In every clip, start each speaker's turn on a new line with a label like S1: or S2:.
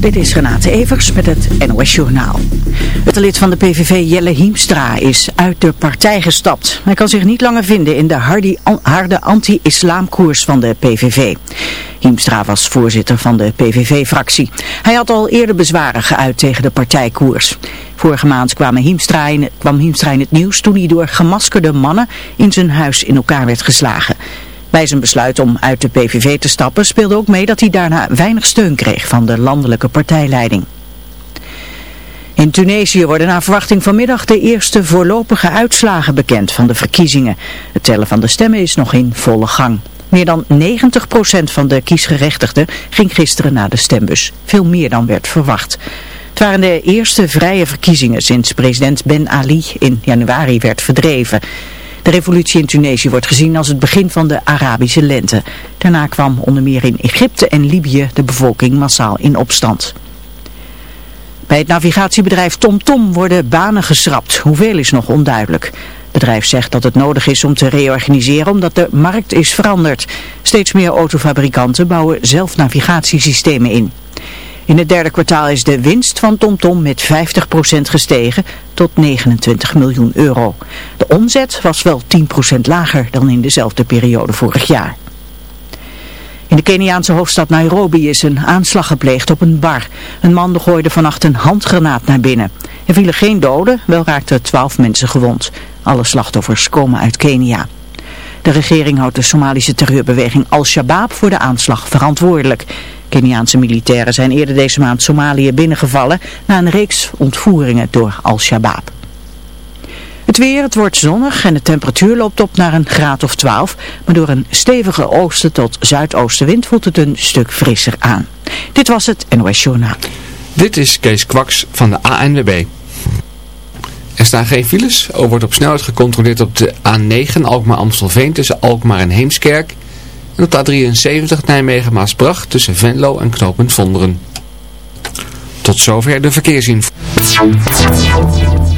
S1: Dit is Renate Evers met het NOS Journaal. Het lid van de PVV Jelle Hiemstra is uit de partij gestapt. Hij kan zich niet langer vinden in de harde anti-islamkoers van de PVV. Hiemstra was voorzitter van de PVV-fractie. Hij had al eerder bezwaren geuit tegen de partijkoers. Vorige maand kwam Hiemstra, in, kwam Hiemstra in het nieuws toen hij door gemaskerde mannen in zijn huis in elkaar werd geslagen. Bij zijn besluit om uit de PVV te stappen speelde ook mee dat hij daarna weinig steun kreeg van de landelijke partijleiding. In Tunesië worden naar verwachting vanmiddag de eerste voorlopige uitslagen bekend van de verkiezingen. Het tellen van de stemmen is nog in volle gang. Meer dan 90% van de kiesgerechtigden ging gisteren naar de stembus. Veel meer dan werd verwacht. Het waren de eerste vrije verkiezingen sinds president Ben Ali in januari werd verdreven. De revolutie in Tunesië wordt gezien als het begin van de Arabische lente. Daarna kwam onder meer in Egypte en Libië de bevolking massaal in opstand. Bij het navigatiebedrijf TomTom worden banen geschrapt. Hoeveel is nog onduidelijk. Het bedrijf zegt dat het nodig is om te reorganiseren omdat de markt is veranderd. Steeds meer autofabrikanten bouwen zelf navigatiesystemen in. In het derde kwartaal is de winst van TomTom met 50% gestegen tot 29 miljoen euro. De omzet was wel 10% lager dan in dezelfde periode vorig jaar. In de Keniaanse hoofdstad Nairobi is een aanslag gepleegd op een bar. Een man gooide vannacht een handgranaat naar binnen. Er vielen geen doden, wel raakten 12 mensen gewond. Alle slachtoffers komen uit Kenia. De regering houdt de Somalische terreurbeweging Al-Shabaab voor de aanslag verantwoordelijk. Keniaanse militairen zijn eerder deze maand Somalië binnengevallen na een reeks ontvoeringen door Al-Shabaab. Het weer, het wordt zonnig en de temperatuur loopt op naar een graad of 12. Maar door een stevige oosten tot zuidoostenwind voelt het een stuk frisser aan. Dit was het NOS Journaal.
S2: Dit is Kees Kwaks van de ANWB. Er staan geen files. Er wordt op snelheid gecontroleerd op de A9 Alkmaar-Amstelveen tussen Alkmaar en Heemskerk. En op de A73 Nijmegen-Maasbracht tussen Venlo en Knopend Vonderen. Tot zover de verkeersinformatie.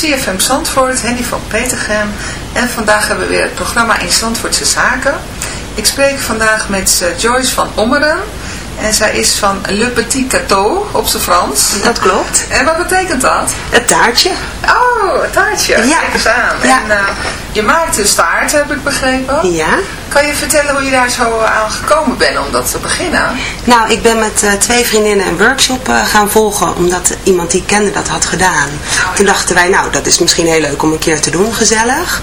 S3: CFM Zandvoort, Henny van Petergem. En vandaag hebben we weer het programma in Zandvoortse Zaken. Ik spreek vandaag met uh, Joyce van Ommeren. En zij is van Le Petit Gâteau op zijn Frans.
S4: Dat klopt.
S3: En wat betekent dat?
S4: Het taartje.
S3: Oh, het taartje.
S4: Ja.
S3: Kijk eens aan.
S4: Ja.
S3: En uh, je maakt een staart, heb ik begrepen.
S4: Ja.
S3: Kan je vertellen hoe je daar zo aan gekomen bent om dat te beginnen?
S4: Nou, ik ben met uh, twee vriendinnen een workshop uh, gaan volgen, omdat iemand die ik kende dat had gedaan. Oh, Toen dachten wij, nou, dat is misschien heel leuk om een keer te doen, gezellig.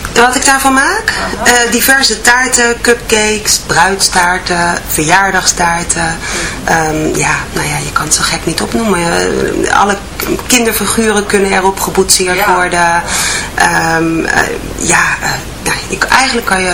S4: Wat ik daarvan maak? Uh, diverse taarten, cupcakes, bruidstaarten, verjaardagstaarten. Um, ja, nou ja, je kan het zo gek niet opnoemen. Uh, alle kinderfiguren kunnen erop geboetseerd
S3: ja.
S4: worden. Um, uh, ja, nou, ik, eigenlijk kan je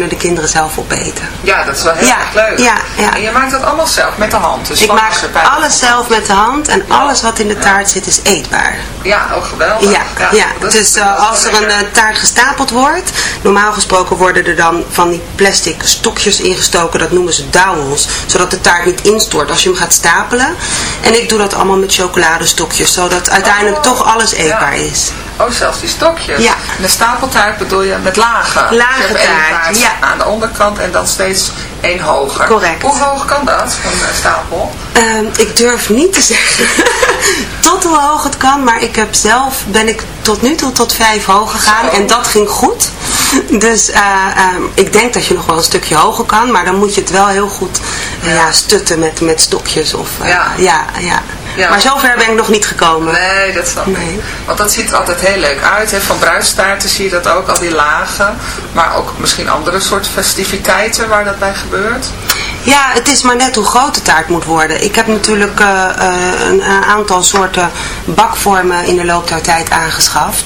S4: de kinderen zelf opeten.
S3: Ja, dat is wel heel
S4: ja,
S3: erg leuk.
S4: Ja, ja.
S3: En je maakt dat allemaal zelf met de hand. Dus
S4: ik maak alles zelf met de hand en alles wat in de taart zit is eetbaar.
S3: Ja, ook geweldig.
S4: Ja, ja. dus uh, als er een uh, taart gestapeld wordt, normaal gesproken worden er dan van die plastic stokjes ingestoken, dat noemen ze dowels, zodat de taart niet instort als je hem gaat stapelen. En ik doe dat allemaal met chocoladestokjes, zodat uiteindelijk oh, toch alles eetbaar is.
S3: Oh, zelfs die stokjes.
S4: Ja.
S3: En de stapeltaart bedoel je met lagen.
S4: Lage
S3: dus
S4: taart,
S3: taart
S4: ja.
S3: aan de onderkant en dan steeds één hoger.
S4: Correct.
S3: Hoe hoog kan dat, een stapel?
S4: Um, ik durf niet te zeggen tot hoe hoog het kan, maar ik heb zelf, ben ik tot nu toe tot vijf hoog gegaan
S3: Zo.
S4: en dat ging goed. Dus uh, um, ik denk dat je nog wel een stukje hoger kan, maar dan moet je het wel heel goed uh, ja. stutten met, met stokjes. Of, uh,
S3: ja.
S4: Ja, ja.
S3: Ja.
S4: Maar zover ben ik nog niet gekomen.
S3: Nee, dat snap ik.
S4: Nee.
S3: Want dat ziet er altijd heel leuk uit. Hè? Van bruidstaarten zie je dat ook, al die lagen. Maar ook misschien andere soort festiviteiten waar dat bij gebeurt.
S4: Ja, het is maar net hoe groot de taart moet worden. Ik heb natuurlijk uh, uh, een, een, aantal soorten bakvormen in de loop der tijd aangeschaft.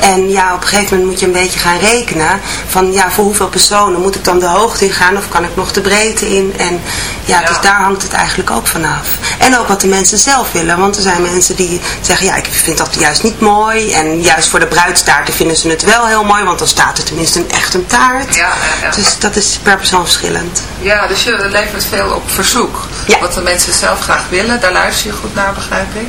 S4: En ja, op een gegeven moment moet je een beetje gaan rekenen. Van ja, voor hoeveel personen moet ik dan de hoogte in gaan of kan ik nog de breedte in? En ja, ja. dus daar hangt het eigenlijk ook vanaf. En ook wat de mensen zelf willen. Want er zijn mensen die zeggen, ja, ik vind dat juist niet mooi. En juist voor de bruidstaarten vinden ze het wel heel mooi. Want dan staat er tenminste een echt een taart.
S3: Ja, ja,
S4: dus dat is per persoon verschillend.
S3: Ja, dus je levert veel op verzoek. Wat de mensen zelf graag willen, daar luister je goed naar, begrijp ik?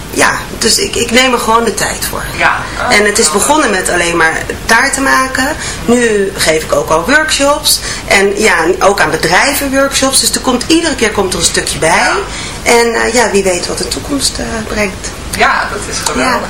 S4: ja, dus ik, ik neem er gewoon de tijd voor.
S3: Ja.
S4: En het is begonnen met alleen maar taarten maken. Nu geef ik ook al workshops. En ja, ook aan bedrijven workshops. Dus er komt, iedere keer komt er een stukje bij. En eh, ja, wie weet wat de toekomst eh, brengt.
S3: Ja, dat is geweldig.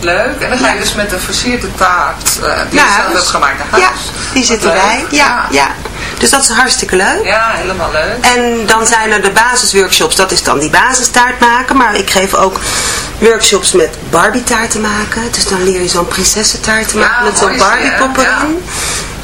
S3: Leuk. En dan ga je dus met een versierde taart eh, die je zelf
S4: huis.
S3: hebt gemaakt naar
S4: Ja,
S3: huis.
S4: die
S3: Wat
S4: zit
S3: leuk.
S4: erbij. Ja, ja. Dus dat is hartstikke leuk.
S3: Ja, helemaal leuk.
S4: En dan zijn er de basisworkshops, dat is dan die basistaart maken. Maar ik geef ook workshops met Barbie taarten maken. Dus dan leer je zo'n prinsessentaart te
S3: Ja,
S4: maken met zo'n
S3: die,
S4: Barbie
S3: hè?
S4: pop
S3: Ja.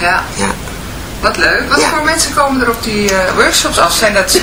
S3: Ja.
S4: Ja.
S3: Wat leuk. Wat
S4: Ja.
S3: voor mensen komen er op die eh, workshops af? Zijn dat eh,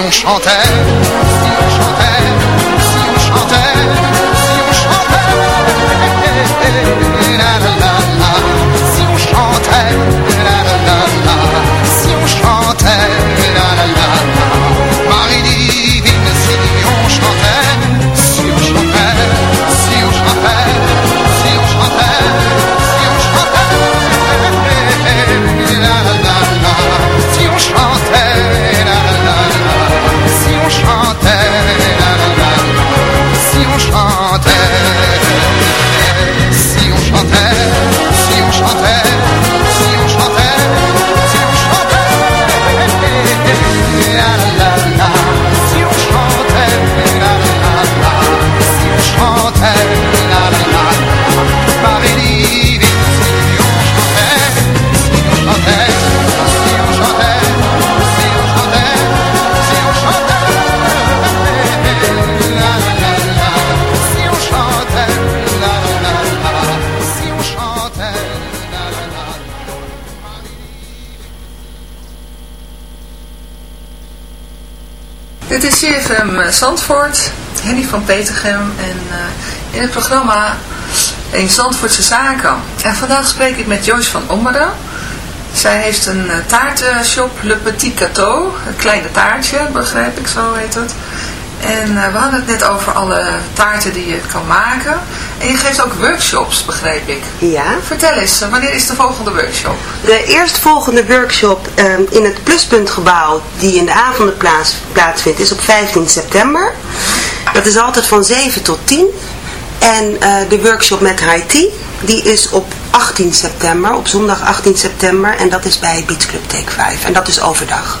S5: on chantait,
S3: CFM Zandvoort, Henny van Petergem en eh, in het programma in Zandvoortse Zaken. En vandaag spreek ik met Joyce van Ommeren. Zij heeft een eh, taartenshop, Le Petit Gâteau, een kleine taartje, begrijp ik, zo heet het. En eh, we hadden het net over alle taarten die je kan maken. En je geeft ook workshops, begreep ik.
S4: Ja.
S3: Vertel eens, eh, wanneer is de volgende workshop?
S4: De eerstvolgende workshop ehm, in het Pluspuntgebouw, die in de avonden plaats, plaatsvindt, is op 15 september. Dat is altijd van 7 tot 10. En eh, de workshop met Haiti, die is op 18 september, op zondag 18 september. En dat is bij Beach Club Take 5. En dat is overdag.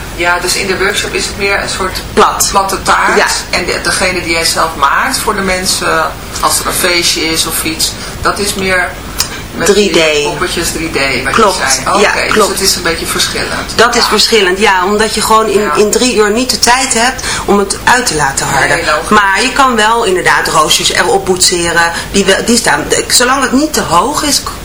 S3: Ja, dus in de workshop is het meer een soort
S4: Plat.
S3: platte taart.
S4: Ja.
S3: En de- degene die jij zelf maakt voor de mensen, als er een feestje is of iets, dat is meer met
S4: 3D.
S3: die poppetjes 3D, wat
S4: Klopt.
S3: Oké,
S4: Ja,
S3: dus
S4: klopt.
S3: het is een beetje verschillend.
S4: Dat is verschillend, ja, omdat je gewoon in, in drie uur niet de tijd hebt om het uit te laten harden.
S3: Nee,
S4: maar je kan wel inderdaad roosjes erop boetseren, die, wel- die staan, zolang het niet te hoog is,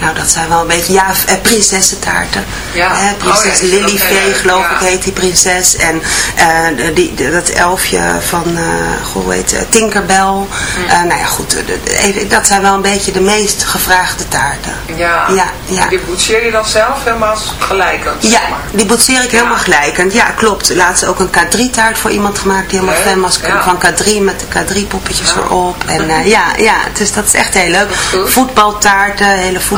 S4: nou dat zijn wel een beetje, ja, eh, prinsessentaarten.
S3: Ja.
S4: Hè, prinses
S3: Oh ja,
S4: geloof
S3: ja.
S4: ik, heet die prinses. En eh, die, dat elfje van, goh, hoe heet het, Tinkerbell.
S3: Mm.
S4: Nou ja, goed, even- dat zijn wel een beetje de meest gevraagde taarten.
S3: Ja.
S4: Ja,
S3: die boetseer je dan zelf helemaal gelijkend?
S4: Ja,
S3: zeg maar.
S4: die boetseer ik helemaal gelijkend. Ja, klopt. Laatst ook een K3-taart voor iemand gemaakt die helemaal fan was van K3 met de K3-poppetjes erop. En ja, ja, dus dat is echt heel leuk. Voetbaltaarten, hele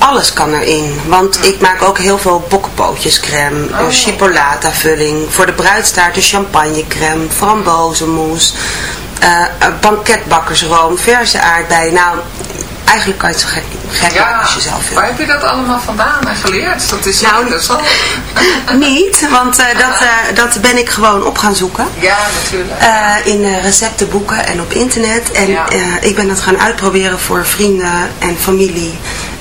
S4: alles kan erin. Want ik maak ook heel veel haverpootjescreme, een chipolata vulling. Voor de bruidstaart een champagnecreme, frambozenmousse, eh, een banketbakkersroom, verse aardbeien. Nou, eigenlijk kan je het zo gek, gek maken als je zelf wil.
S3: Waar heb je dat allemaal vandaan en geleerd? Dat is
S4: Nou,
S3: interessant.
S4: Niet, want eh, dat, eh, dat ben ik gewoon op gaan zoeken.
S3: Ja, natuurlijk.
S4: Eh, in eh, receptenboeken en op internet. En eh, ik ben dat gaan uitproberen voor vrienden en familie.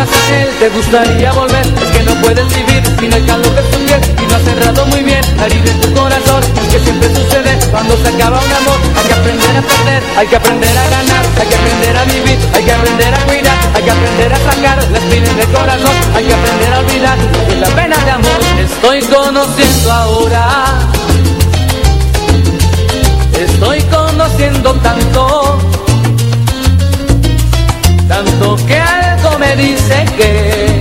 S6: Te gustaría volver. Es que no puedes vivir sin el calor de su piel. Y no has cerrado muy bien la herida en tu corazón. Es que siempre sucede cuando se acaba un amor. Hay que aprender a perder, hay que aprender a ganar, hay que aprender a vivir, hay que aprender a cuidar, hay que aprender a sacar la espina del corazón. Hay que aprender a olvidar que la pena de amor. Estoy conociendo ahora. Estoy conociendo tanto dice que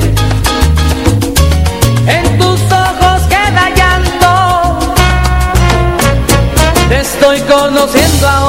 S6: en tus ojos queda llanto. Te estoy conociendo ahora,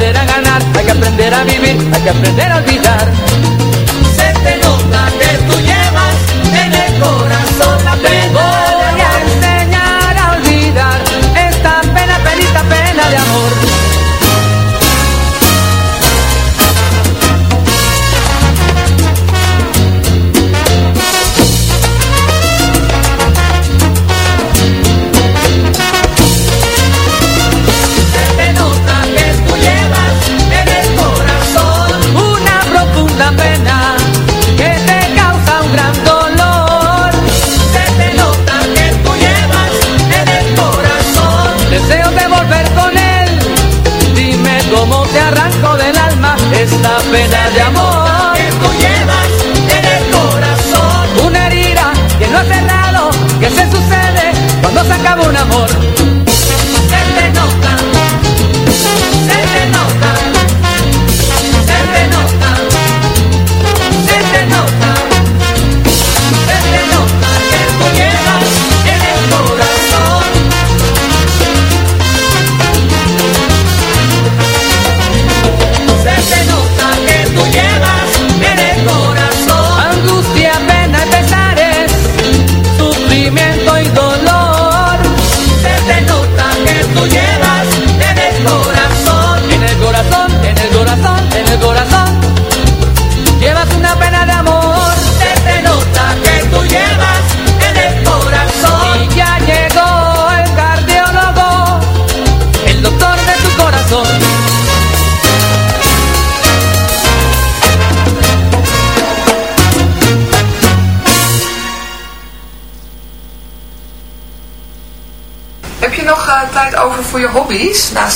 S6: Aprender a ganar, hay que aprender a vivir, hay que aprender a olvidar.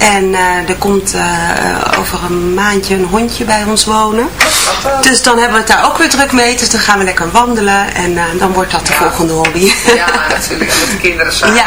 S4: En eh, er komt eh, over een maandje een hondje bij ons wonen. Dus dan hebben we het daar ook weer druk mee. Dus dan gaan we lekker wandelen en eh, dan wordt dat de volgende hobby.
S3: Ja, natuurlijk. Met de kinderen samen.
S4: Ja.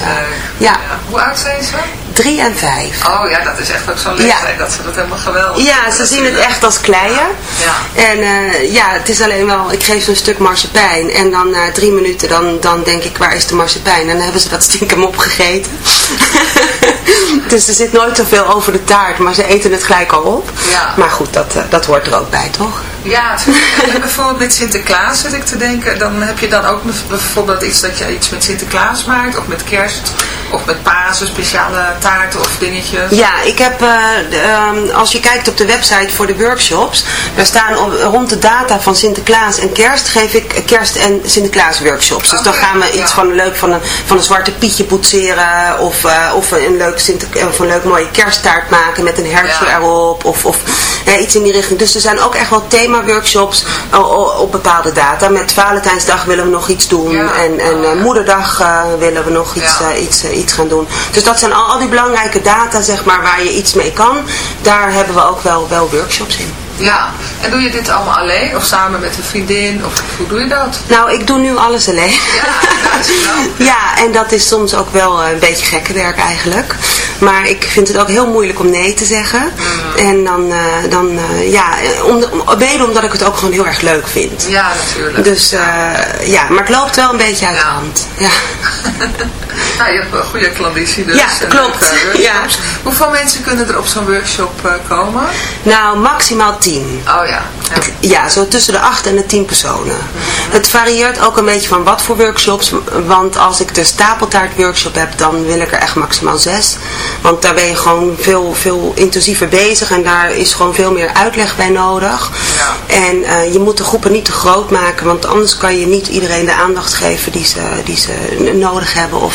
S4: eh, ja,
S3: Hoe oud zijn ze?
S4: drie en vijf.
S3: Oh ja, dat is echt ook zo'n leeftijd dat ze dat helemaal geweldig
S4: Ja, ze zien het echt als kleien.
S3: Ja.
S4: En eh, ja, het is alleen wel, ik geef ze een stuk marsepein. En dan na drie minuten, dan, dan denk ik, waar is de marsepein? En dan hebben ze dat stiekem opgegeten. dus er zit nooit zoveel over de taart, maar ze eten het gelijk al op.
S3: Ja.
S4: Maar goed, dat, eh, dat hoort er ook bij, toch?
S3: Ja, bijvoorbeeld met Sinterklaas zit ik te denken. Dan heb je dan ook bijvoorbeeld iets dat je iets met Sinterklaas maakt. Of met kerst. Of met Pasen, speciale taarten of dingetjes.
S4: Ja, ik heb, eh, de, ehm, als je kijkt op de website voor de workshops, daar staan op- rond de data van Sinterklaas en kerst, geef ik kerst- en Sinterklaas workshops. Dus dan gaan we iets van leuk van een, van een zwarte pietje poetseren, of, eh, of een leuk, Sinter, of een leuk mooie kersttaart maken met een hertje erop, of, of ja, iets in die richting. Dus er zijn ook echt wel thema-workshops o- op bepaalde data. Met Valentijnsdag willen we nog iets doen, en, en eh, Moederdag eh, willen we nog iets, eh, iets, eh, iets gaan doen. Dus dat zijn al, al die belangrijke data, zeg maar, waar je iets mee kan. Daar hebben we ook wel, wel workshops in.
S3: Ja, en doe je dit allemaal alleen of samen met een vriendin? Of hoe doe je dat?
S4: Nou, ik doe nu alles alleen. Ja, en dat is soms ook wel eh, een beetje gekke werk eigenlijk. Maar ik vind het ook heel moeilijk om nee te zeggen.
S3: Mm.
S4: En dan, eh, dan eh, ja, om, om, mede omdat ik het ook gewoon heel erg leuk vind.
S3: Ja, natuurlijk.
S4: Dus ja, maar het loopt wel een beetje uit de hand. Ja.
S3: Nou, je hebt een goede klanditie dus.
S4: Ja, klopt.
S3: workshops. Hoeveel mensen kunnen er op zo'n workshop eh, komen?
S4: Nou, maximaal 10.
S3: Oh ja.
S4: Ja, zo tussen de 8 en de 10 personen. Het varieert ook een beetje van wat voor workshops. Want als ik de stapeltaart workshop heb, dan wil ik er echt maximaal 6. Want daar ben je gewoon veel, veel intensiever bezig. En daar is gewoon veel meer uitleg bij nodig. En eh, je moet de groepen niet te groot maken. Want anders kan je niet iedereen de aandacht geven die ze, die ze nodig hebben of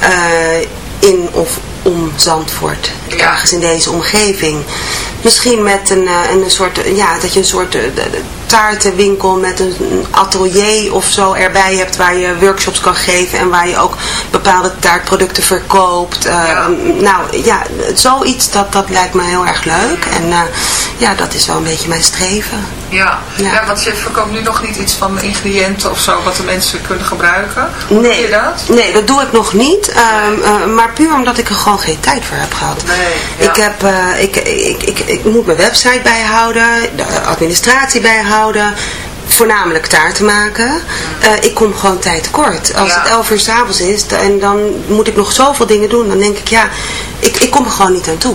S4: Eh, in of om Zandvoort. Ergens in deze omgeving. Misschien met een, eh, een soort, ja, dat je een soort eh, taartenwinkel met een atelier of zo erbij hebt waar je workshops kan geven en waar je ook bepaalde taartproducten verkoopt. Eh, Nou ja, zoiets dat, dat lijkt me heel erg leuk en eh, ja, dat is wel een beetje mijn streven.
S3: Ja.
S4: Ja.
S3: ja. want je verkoopt nu nog niet iets van ingrediënten of zo wat de mensen kunnen gebruiken. Hoe
S4: Nee,
S3: doe je dat?
S4: nee, dat doe ik nog niet. Ehm, eh, maar puur omdat ik er gewoon geen tijd voor heb gehad.
S3: Nee,
S4: ik, heb, eh, ik, ik, ik, ik moet mijn website bijhouden, de administratie bijhouden. Voornamelijk taarten maken. Eh, ik kom gewoon tijd tekort. Als het 11 uur s'avonds is en dan moet ik nog zoveel dingen doen, dan denk ik ja, ik, ik kom er gewoon niet aan toe.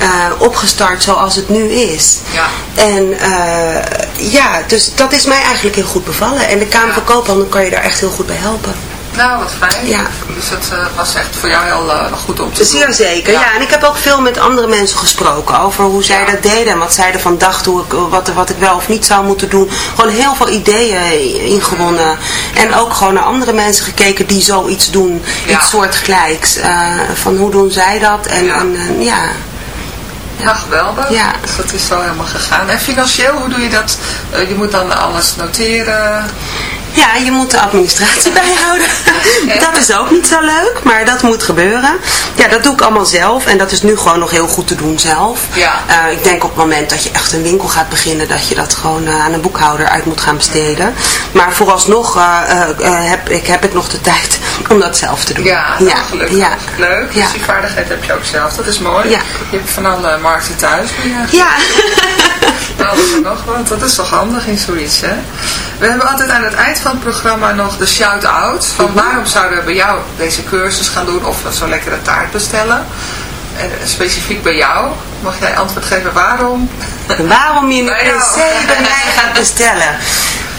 S4: eh, opgestart zoals het nu is.
S3: Ja.
S4: En eh, ja, dus dat is mij eigenlijk heel goed bevallen. En de Kamer van Koophandel kan je daar echt heel goed bij helpen.
S3: Nou, wat fijn.
S4: Ja.
S3: Dus dat eh, was echt voor jou heel goed om te doen.
S4: Zeer zeker, ja. En ik heb ook veel met andere mensen gesproken over hoe zij dat deden en wat zij ervan dachten, hoe ik, wat, wat ik wel of niet zou moeten doen. Gewoon heel veel ideeën ingewonnen. En ook gewoon naar andere mensen gekeken die zoiets doen,
S3: Ja.
S4: iets soortgelijks. eh van hoe doen zij dat? En ja, en, ja.
S3: Ja, geweldig.
S4: Ja.
S3: Dus dat is zo helemaal gegaan. En financieel, hoe doe je dat? Eh, je moet dan alles noteren.
S4: Ja, je moet de administratie bijhouden. Dat is ook niet zo leuk, maar dat moet gebeuren. Ja, dat doe ik allemaal zelf en dat is nu gewoon nog heel goed te doen zelf.
S3: Ja.
S4: Eh, ik denk op het moment dat je echt een winkel gaat beginnen, dat je dat gewoon eh, aan een boekhouder uit moet gaan besteden. Maar vooralsnog eh, heb ik heb ik nog de tijd om dat zelf te doen.
S3: Ja,
S4: ja.
S3: gelukkig.
S4: Ja.
S3: Leuk.
S4: Ja.
S3: Dus die vaardigheid heb je ook zelf. Dat is mooi.
S4: Ja.
S3: Je hebt van alle markten thuis. je
S4: Ja.
S3: Alles en nog wat. Dat is toch handig in zoiets, hè? We hebben altijd aan het eind van het programma nog de shout-out. Van
S4: Mhm.
S3: waarom zouden we bij jou deze cursus gaan doen of zo'n lekkere taart bestellen? En specifiek bij jou. Mag jij antwoord geven waarom?
S4: Waarom je een. PC bij mij gaat bestellen?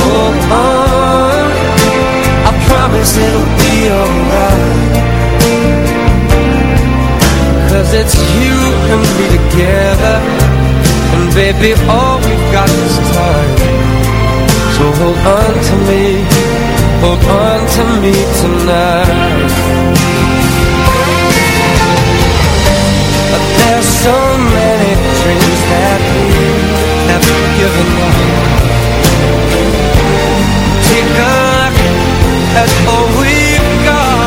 S7: Hold on I promise it'll be alright. Cause it's you and me together. And baby all we've got is time. So hold on to me, hold on to me tonight. But there's so many dreams that we Take a at all we've got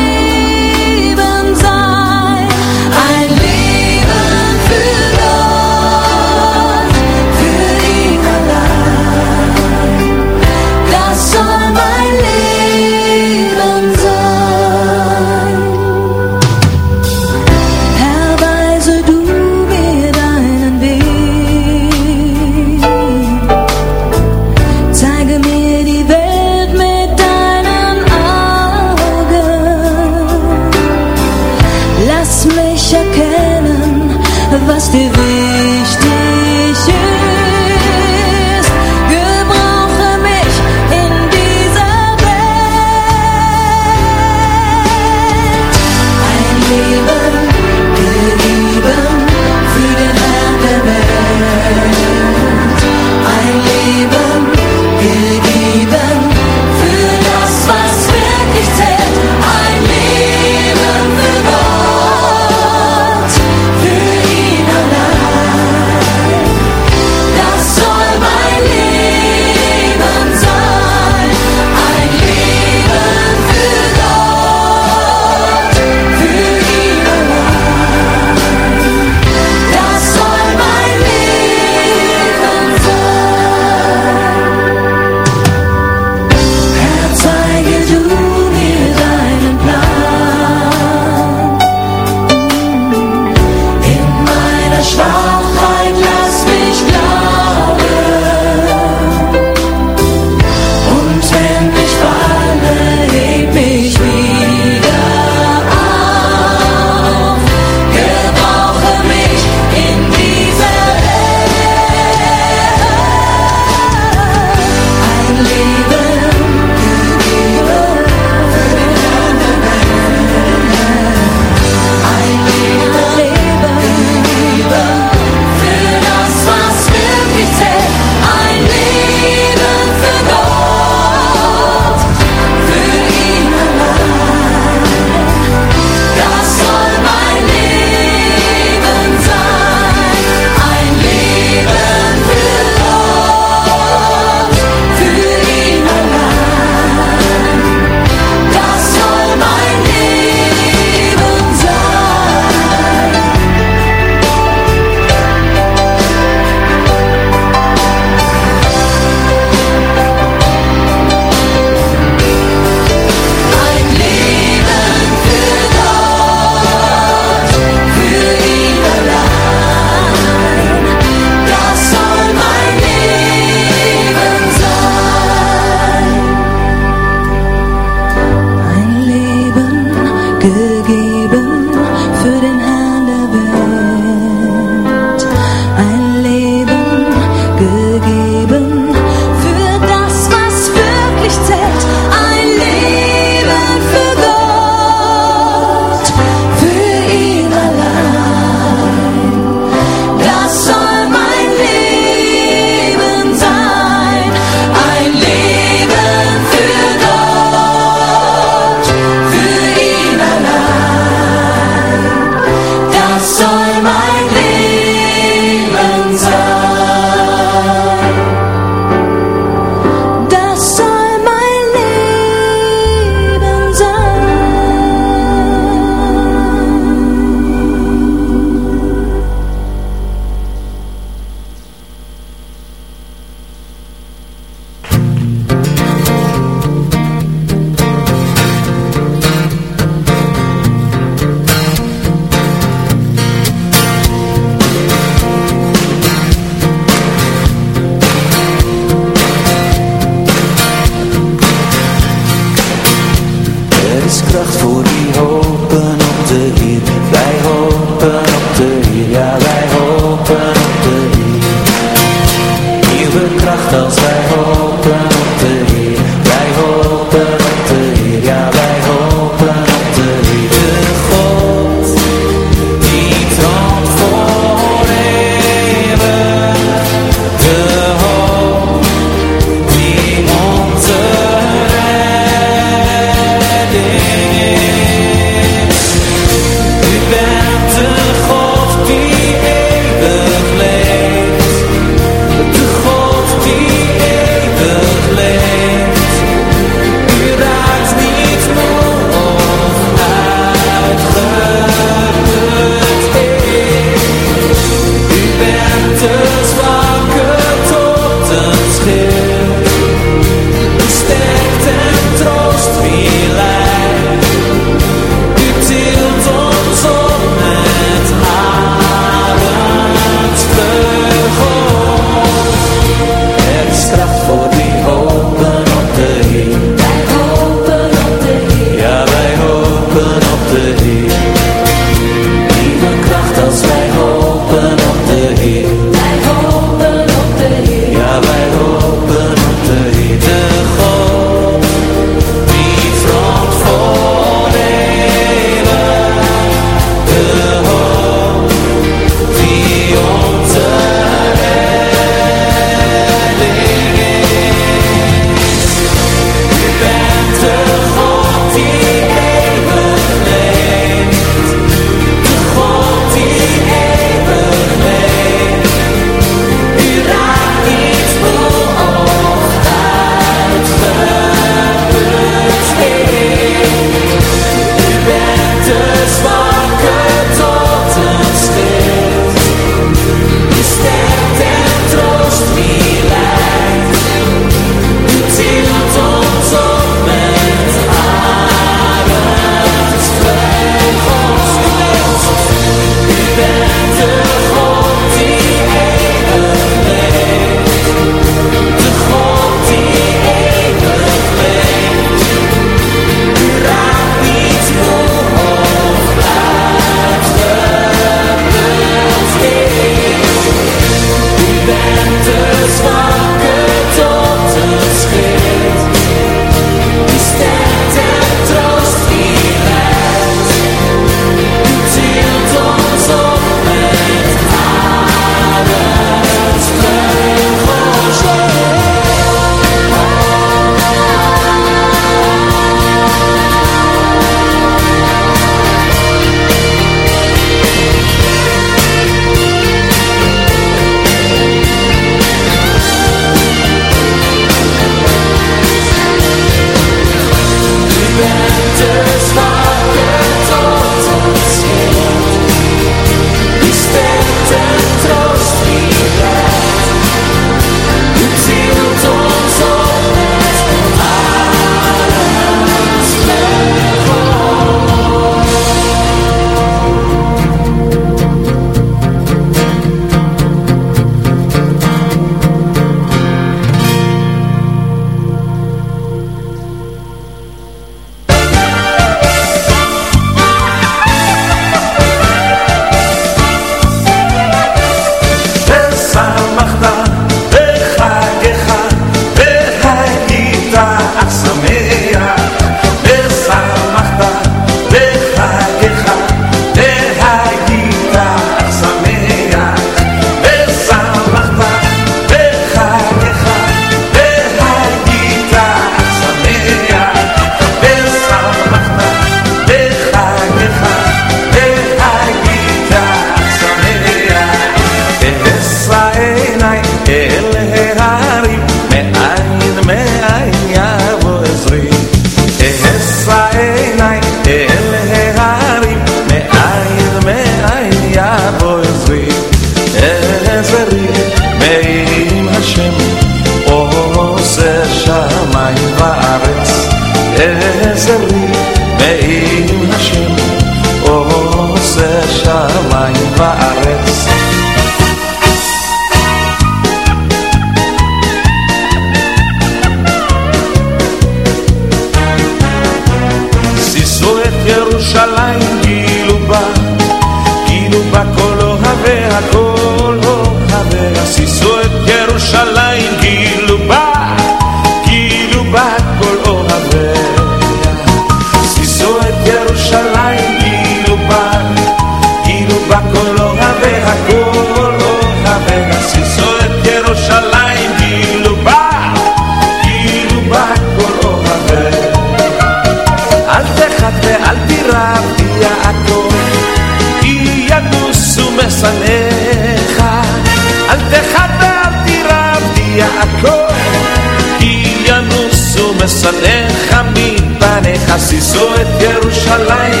S7: Zo met
S8: Gerusch.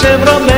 S9: sembra me